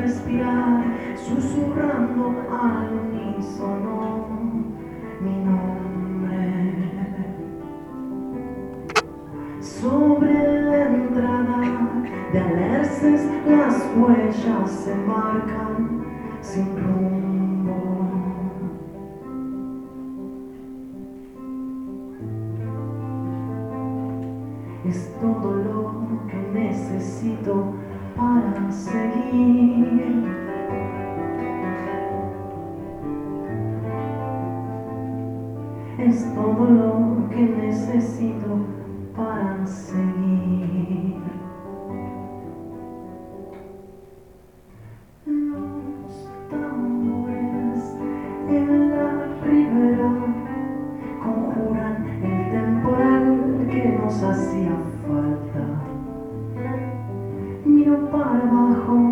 respirar, susurrando al unísono mi nombre. Sobre la entrada de alerces las huellas se marcan sin. Es todo lo que necesito para seguir. Los tambores en la ribera conjuran el temporal que nos hacía falta. Miro para abajo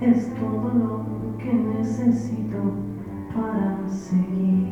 Es todo lo que necesito para seguir.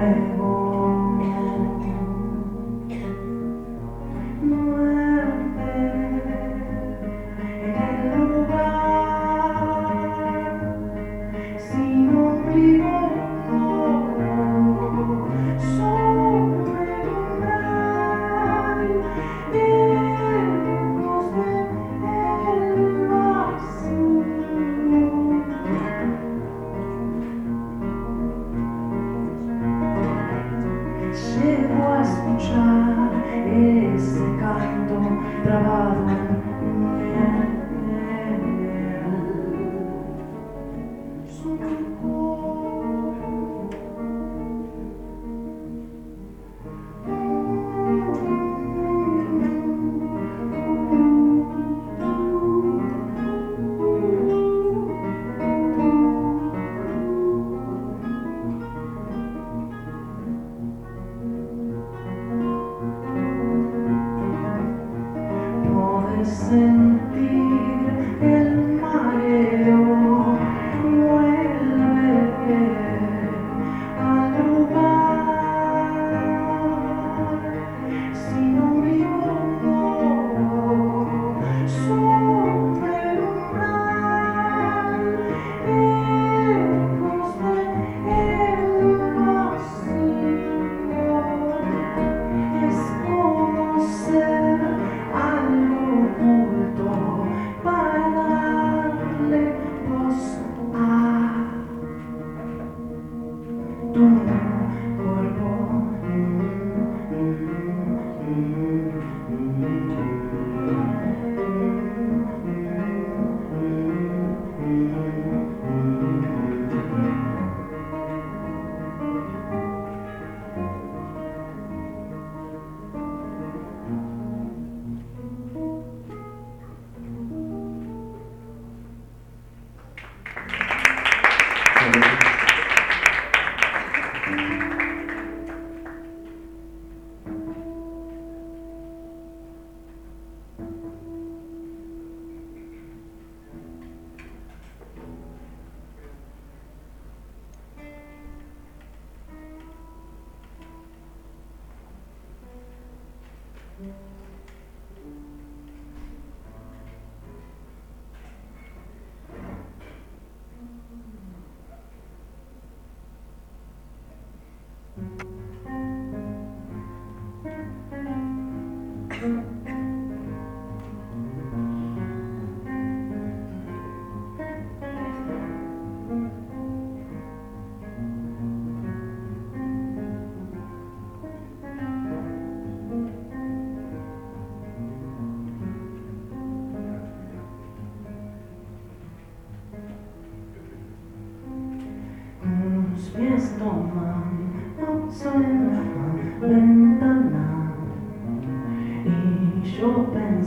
Amen.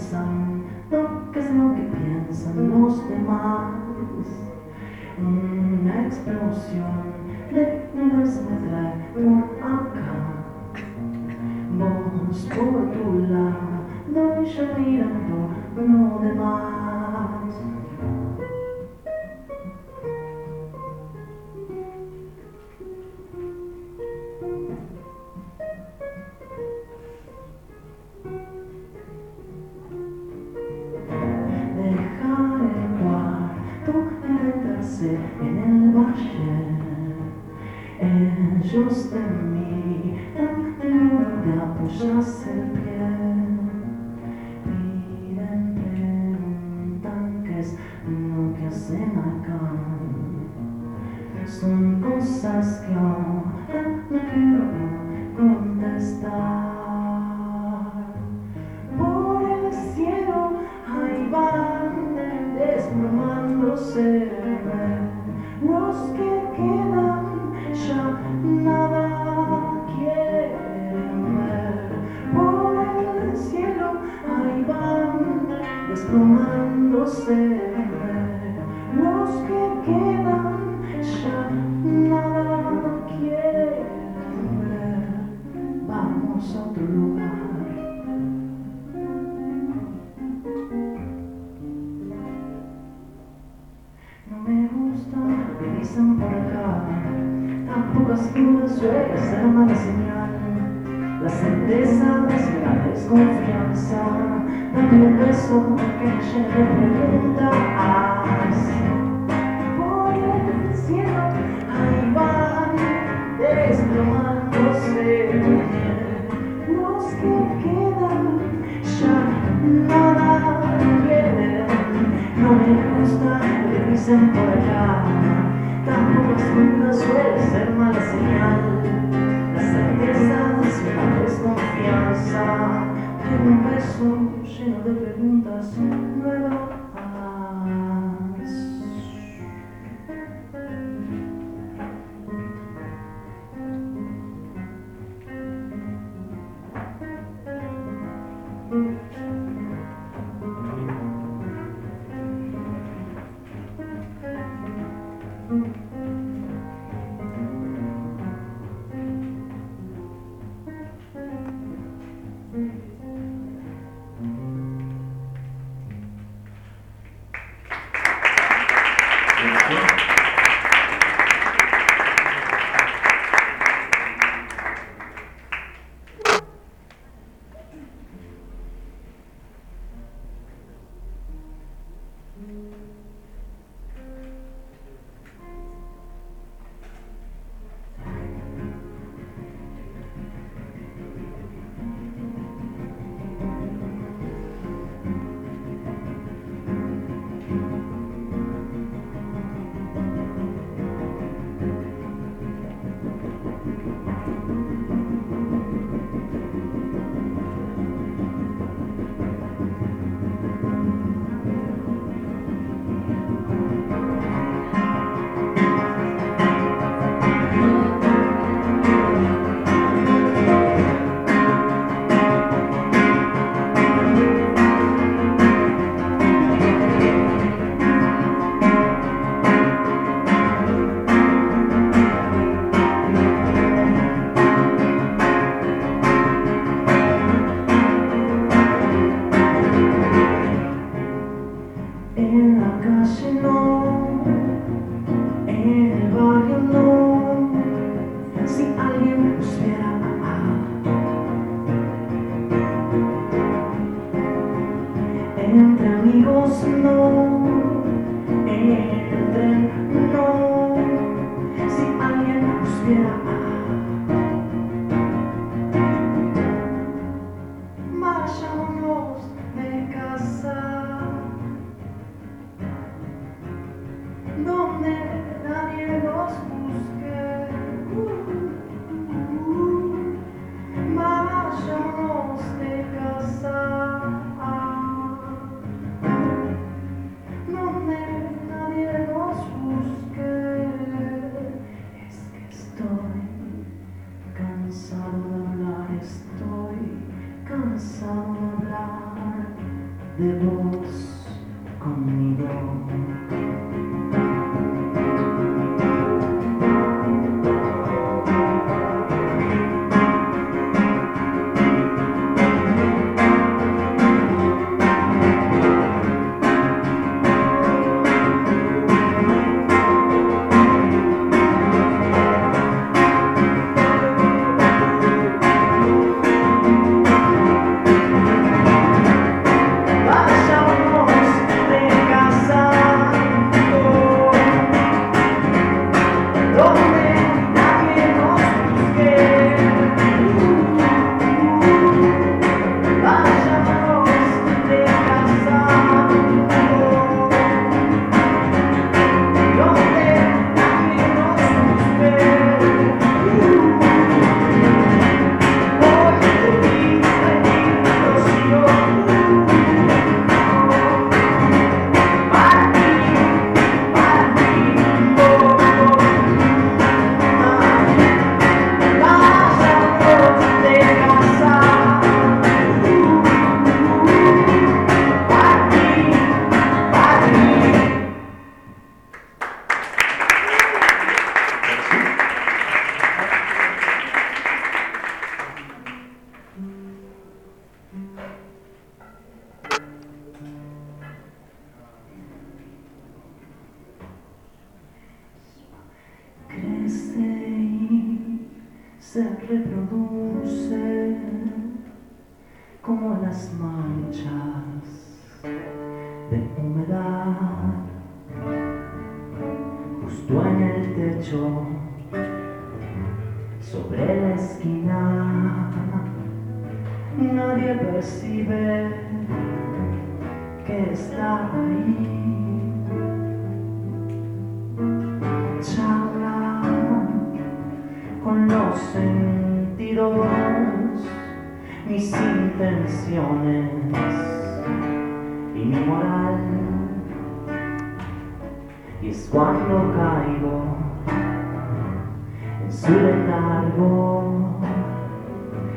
piensan lo que es lo que piensan los demás. Una explosión de nombres me por acá. Vos por tu lado No yo mirando otro lugar. No me gusta, que dicen por acá, tampoco es dudas suele ser mala señal. La certeza es la desconfianza, dame un beso que me preguntas.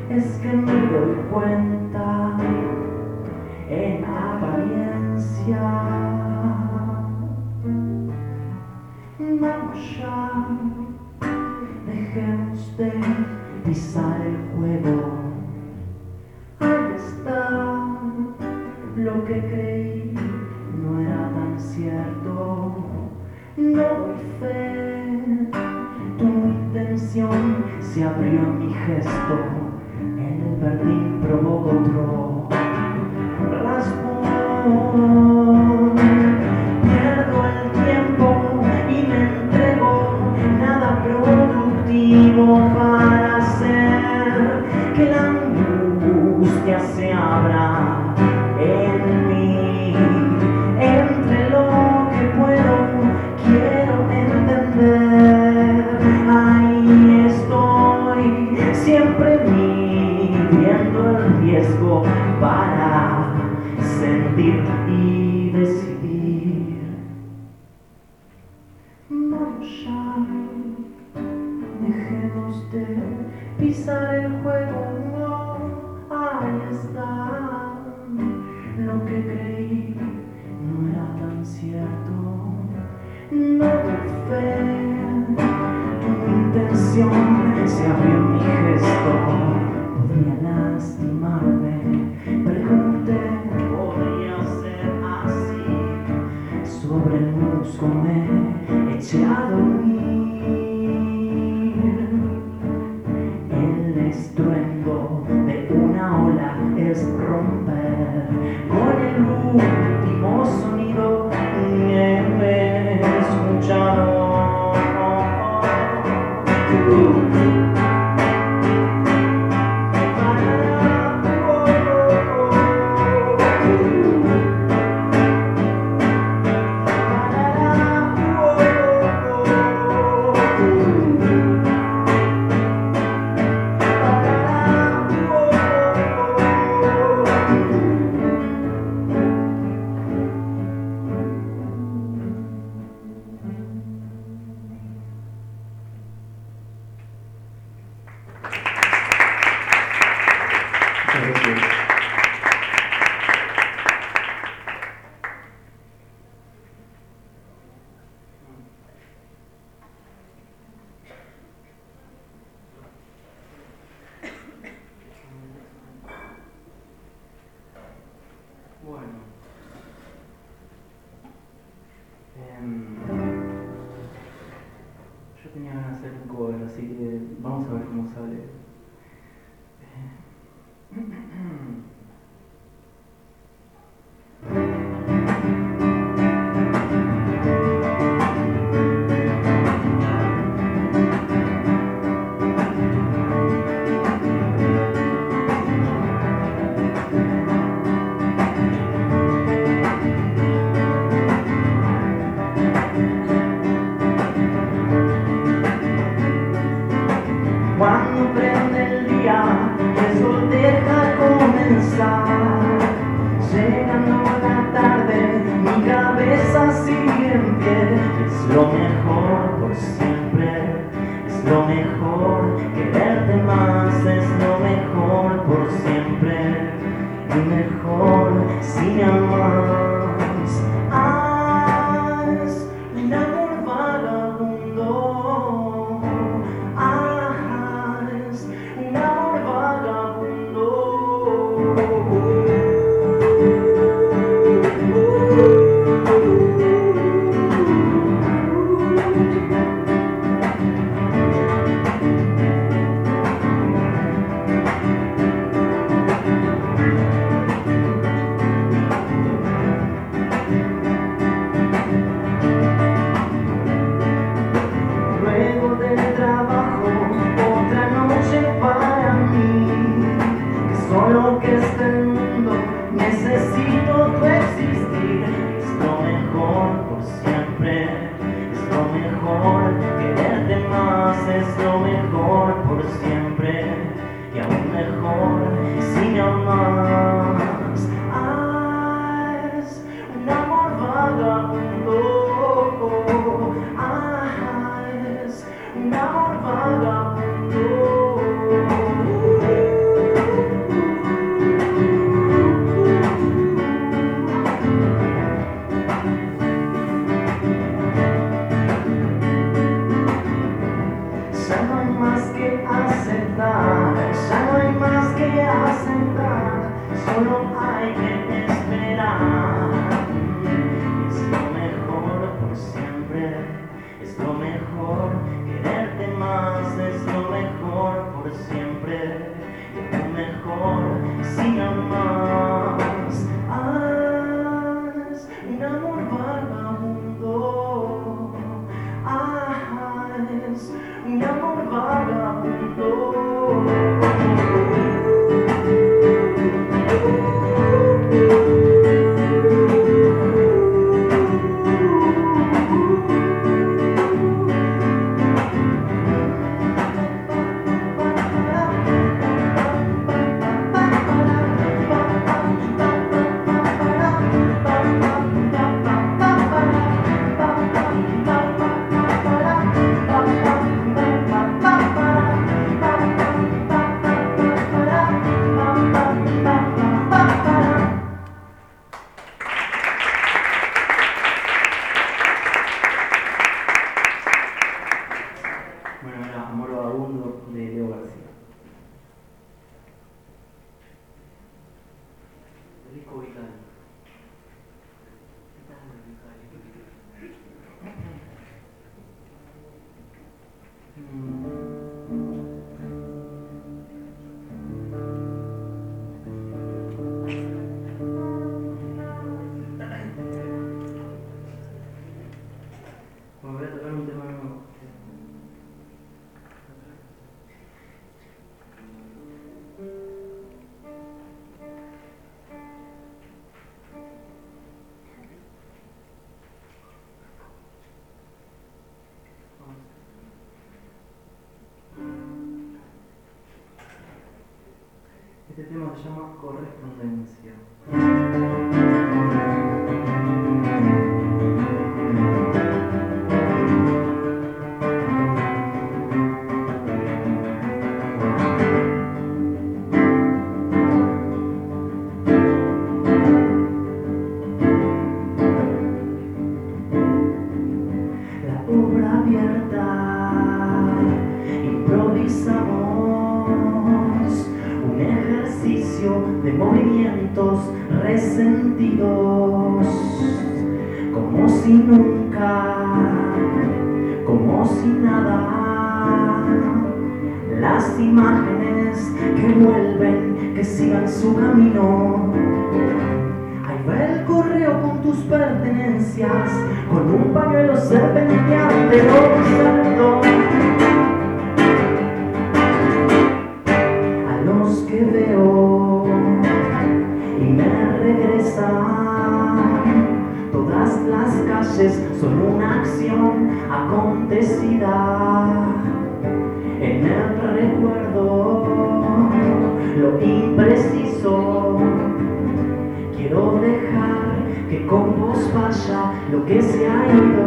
es que me doy cuenta en apariencia. Vamos ya, dejemos de pisar el juego. Ahí está lo que creí, no era tan cierto. No doy fe, tu intención se abrió en mi gesto. da dentro contro la scuola Dejemos de pisar el juego, no, ahí está. Lo que creí no era tan cierto. No te fe, tu intención se abrió mi gesto. Este tema se llama correspondencia. acontecida en el recuerdo, lo impreciso. Quiero dejar que con vos vaya lo que se ha ido.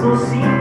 Faço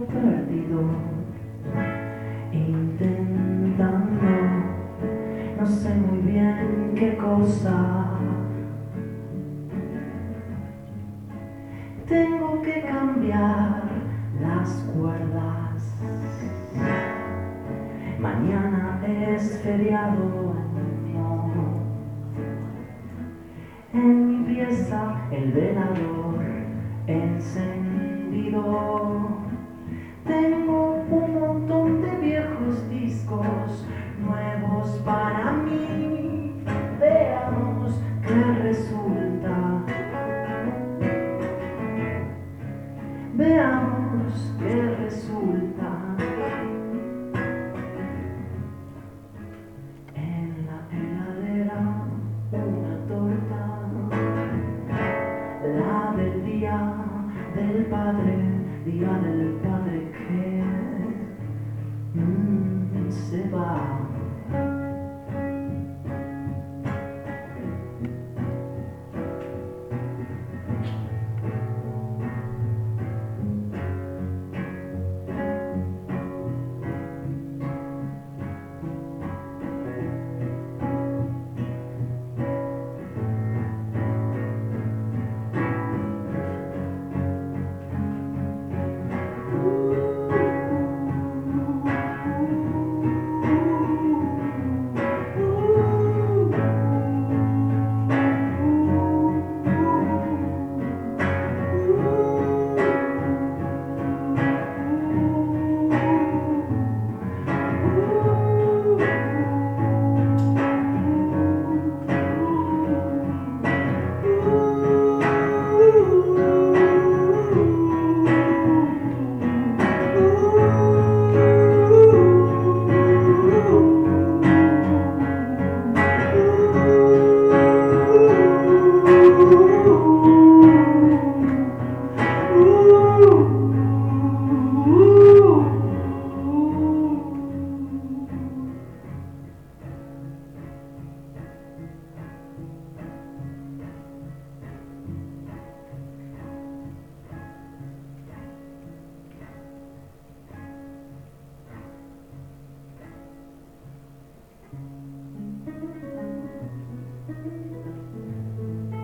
perdido intentando no sé muy bien qué cosa. Tengo que cambiar las cuerdas. Mañana es feriado mío en mi pieza el velador encendido.